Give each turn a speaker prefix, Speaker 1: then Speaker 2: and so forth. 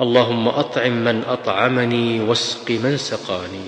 Speaker 1: اللهم أطعم من أطعمني واسق من سقاني